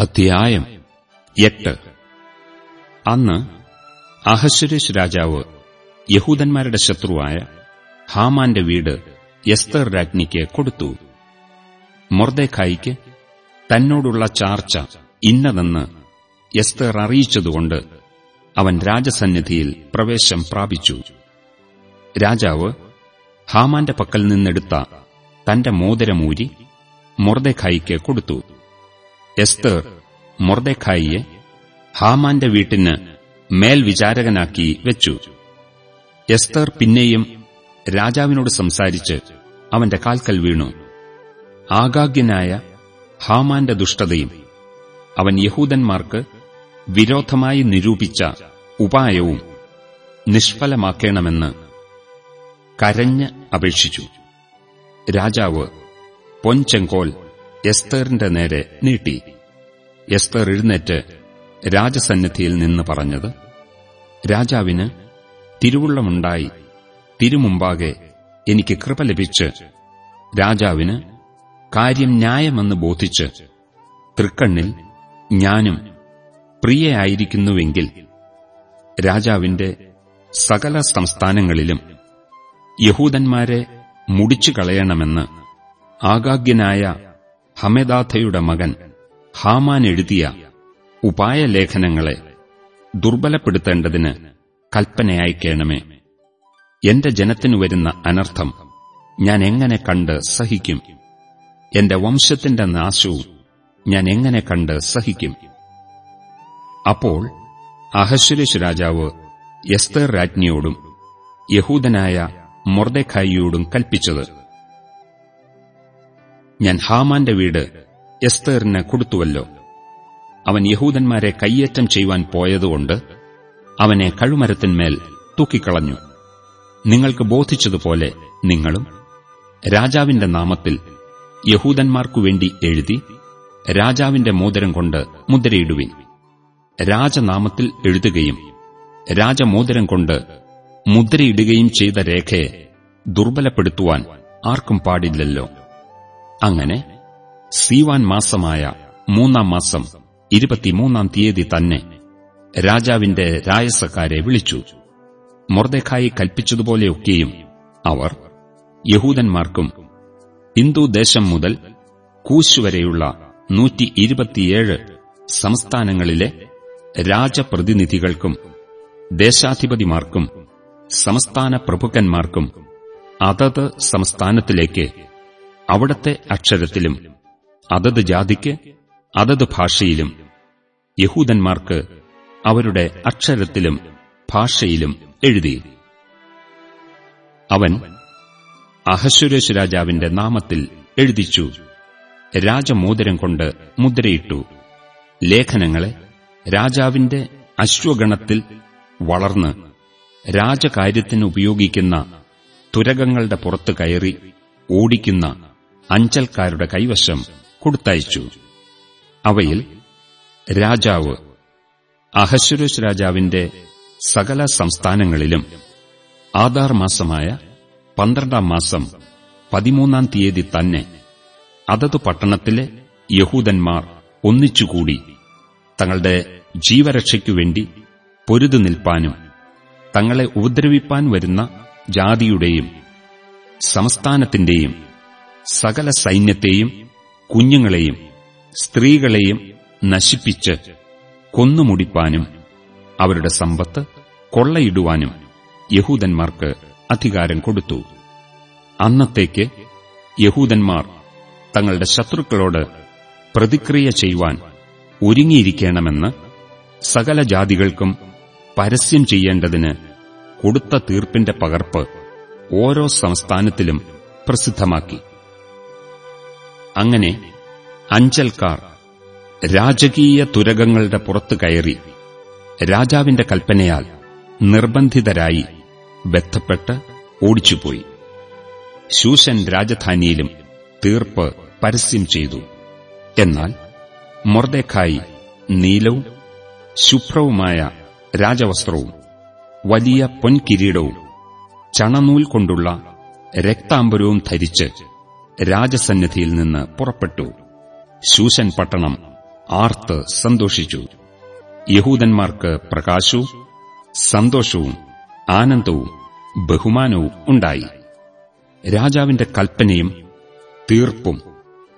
അധ്യായം എട്ട്. അന്ന് അഹശ്വരേഷ് രാജാവ് യഹൂദന്മാരുടെ ശത്രുവായ ഹാമാന്റെ വീട് എസ്തർ രാജ്ഞിക്ക് കൊടുത്തു. മൊർദേഖായിക്ക് തന്നോടുള്ള ചാർച്ച ഇന്നതെന്ന് എസ്തർ അറിയിച്ചതുകൊണ്ട് അവൻ രാജസന്നിധിയിൽ പ്രവേശം പ്രാപിച്ചു. രാജാവ് ഹാമാന്റെ പക്കൽ നിന്നെടുത്ത തന്റെ മോതിരമൂരി മൊർദേഖായിക്ക് കൊടുത്തു. എസ്തർ മൊർദേഖായിയെ ഹാമാന്റെ വീട്ടിന് മേൽവിചാരകനാക്കി വെച്ചു. എസ്തർ പിന്നെയും രാജാവിനോട് സംസാരിച്ച് അവന്റെ കാൽക്കൽ വീണു. ആഗാഗ്യനായ ഹാമാന്റെ ദുഷ്ടതയും അവൻ യഹൂദന്മാർക്ക് വിരോധമായി നിരൂപിച്ച ഉപായവും നിഷ്ഫലമാക്കണമെന്ന് കരഞ്ഞ് അപേക്ഷിച്ചു. രാജാവ് പൊൻചെങ്കോൽ എസ്തറിന്റെ നേരെ നീട്ടി. എസ്തർ എഴുന്നേറ്റ് രാജസന്നിധിയിൽ നിന്ന് പറഞ്ഞത് രാജാവിന് തിരുവുള്ളമുണ്ടായി. തിരുമുമ്പാകെ എനിക്ക് കൃപ ലഭിച്ച് രാജാവിന് കാര്യം ന്യായമെന്ന് ബോധിച്ച് തൃക്കണ്ണിൽ ഞാനും പ്രിയയായിരിക്കുന്നുവെങ്കിൽ രാജാവിന്റെ സകല സംസ്ഥാനങ്ങളിലും യഹൂദന്മാരെ മുടിച്ചു കളയണമെന്ന് ആഗാഗ്യനായ ഹമെദാഥയുടെ മകൻ ഹാമാൻ എഴുതിയ ഉപായലേഖനങ്ങളെ ദുർബലപ്പെടുത്തേണ്ടതിന് കൽപ്പനയായിക്കേണമേ എന്റെ ജനത്തിനു വരുന്ന അനർത്ഥം ഞാൻ എങ്ങനെ കണ്ട് സഹിക്കും? എന്റെ വംശത്തിന്റെ നാശവും ഞാൻ എങ്ങനെ കണ്ട് സഹിക്കും? അപ്പോൾ അഹശ്വരേഷ് രാജാവ് എസ്തർ രാജ്ഞിയോടും യഹൂദനായ മൊർദെഖായിയോടും കൽപ്പിച്ചത് ഞാൻ ഹാമാന്റെ വീട് എസ്തേറിന് കൊടുത്തുവല്ലോ. അവൻ യഹൂദന്മാരെ കയ്യേറ്റം ചെയ്യുവാൻ പോയതുകൊണ്ട് അവനെ കഴുമരത്തിന്മേൽ തൂക്കിക്കളഞ്ഞു. നിങ്ങൾക്ക് ബോധിച്ചതുപോലെ നിങ്ങളും രാജാവിന്റെ നാമത്തിൽ യഹൂദന്മാർക്കുവേണ്ടി എഴുതി രാജാവിന്റെ മോതിരം കൊണ്ട് മുദ്രയിടുവിൻ. രാജനാമത്തിൽ എഴുതുകയും രാജമോതിരം കൊണ്ട് മുദ്രയിടുകയും ചെയ്ത രേഖയെ ദുർബലപ്പെടുത്തുവാൻ ആർക്കും പാടില്ലല്ലോ. അങ്ങനെ സീവാൻ മാസമായ മൂന്നാം മാസം ഇരുപത്തിമൂന്നാം തീയതി തന്നെ രാജാവിന്റെ രായസക്കാരെ വിളിച്ചു. മൊർദെഖായി കൽപ്പിച്ചതുപോലെയൊക്കെയും അവർ യഹൂദന്മാർക്കും ഹിന്ദുദേശം മുതൽ കൂശ് വരെയുള്ള നൂറ്റി ഇരുപത്തിയേഴ് സംസ്ഥാനങ്ങളിലെ രാജപ്രതിനിധികൾക്കും ദേശാധിപതിമാർക്കും സംസ്ഥാന പ്രഭുക്കന്മാർക്കും അതത് സംസ്ഥാനത്തിലേക്ക് അവിടത്തെ അക്ഷരത്തിലും അതത് ജാതിക്ക് അതത് ഭാഷയിലും യഹൂദന്മാർക്ക് അവരുടെ അക്ഷരത്തിലും ഭാഷയിലും എഴുതി. അവൻ അഹശ്വരേഷ് രാജാവിന്റെ നാമത്തിൽ എഴുതിച്ചു. രാജമോതിരം കൊണ്ട് മുദ്രയിട്ടു. ലേഖനങ്ങളെ രാജാവിന്റെ അശ്വഗണത്തിൽ വളർന്ന് രാജകാര്യത്തിന് ഉപയോഗിക്കുന്ന തുരകങ്ങളുടെ പുറത്ത് കയറി ഓടിക്കുന്ന അഞ്ചൽക്കാരുടെ കൈവശം കൊടുത്തയച്ചു. അവയിൽ രാജാവ് അഹശ്വരേഷ് രാജാവിന്റെ സകല സംസ്ഥാനങ്ങളിലും ആധാർ മാസമായ പന്ത്രണ്ടാം മാസം പതിമൂന്നാം തീയതി തന്നെ അതത് പട്ടണത്തിലെ യഹൂദന്മാർ ഒന്നിച്ചുകൂടി തങ്ങളുടെ ജീവരക്ഷയ്ക്കുവേണ്ടി പൊരുതു നിൽപ്പാനും തങ്ങളെ ഉപദ്രവിപ്പാൻ വരുന്ന ജാതിയുടെയും സംസ്ഥാനത്തിന്റെയും സകല സൈന്യത്തെയും കുഞ്ഞുങ്ങളെയും സ്ത്രീകളെയും നശിപ്പിച്ച് കൊന്നുമുടിപ്പാനും അവരുടെ സമ്പത്ത് കൊള്ളയിടുവാനും യഹൂദന്മാർക്ക് അധികാരം കൊടുത്തു. അന്നത്തേക്ക് യഹൂദന്മാർ തങ്ങളുടെ ശത്രുക്കളോട് പ്രതിക്രിയ ചെയ്യുവാൻ ഒരുങ്ങിയിരിക്കണമെന്ന് സകല ജാതികൾക്കും പരസ്യം ചെയ്യേണ്ടതിന് കൊടുത്ത തീർപ്പിന്റെ പകർപ്പ് ഓരോ സംസ്ഥാനത്തിലും പ്രസിദ്ധമാക്കി. അങ്ങനെ അഞ്ചൽക്കാർ രാജകീയ തുരകങ്ങളുടെ പുറത്തു കയറി രാജാവിന്റെ കൽപ്പനയാൽ നിർബന്ധിതരായി ബന്ധപ്പെട്ട് ഓടിച്ചുപോയി. ശൂശൻ രാജധാനിയിലും തീർപ്പ് പരസ്യം ചെയ്തു. എന്നാൽ മൊർദേഖായി നീലവും ശുഭ്രവുമായ രാജവസ്ത്രവും വലിയ പൊൻകിരീടവും ചണനൂൽ കൊണ്ടുള്ള രക്താംബരവും ധരിച്ച് രാജസന്നിധിയിൽ നിന്ന് പുറപ്പെട്ടു. ശൂശൻ പട്ടണം ആർത്ത് സന്തോഷിച്ചു. യഹൂദന്മാർക്ക് പ്രകാശവും സന്തോഷവും ആനന്ദവും ബഹുമാനവും ഉണ്ടായി. രാജാവിന്റെ കൽപ്പനയും തീർപ്പും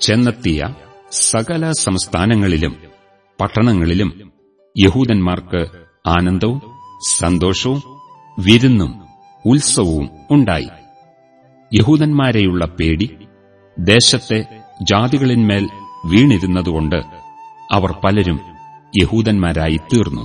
ചെന്നെത്തിയ സകല സംസ്ഥാനങ്ങളിലും പട്ടണങ്ങളിലും യഹൂദന്മാർക്ക് ആനന്ദവും സന്തോഷവും വിരുന്നും ഉത്സവവും ഉണ്ടായി. യഹൂദന്മാരെയുള്ള പേടി ദേശത്തെ ജാതികളിന്മേൽ വീണിരുന്നതുകൊണ്ട് അവർ പലരും യഹൂദന്മാരായി തീർന്നു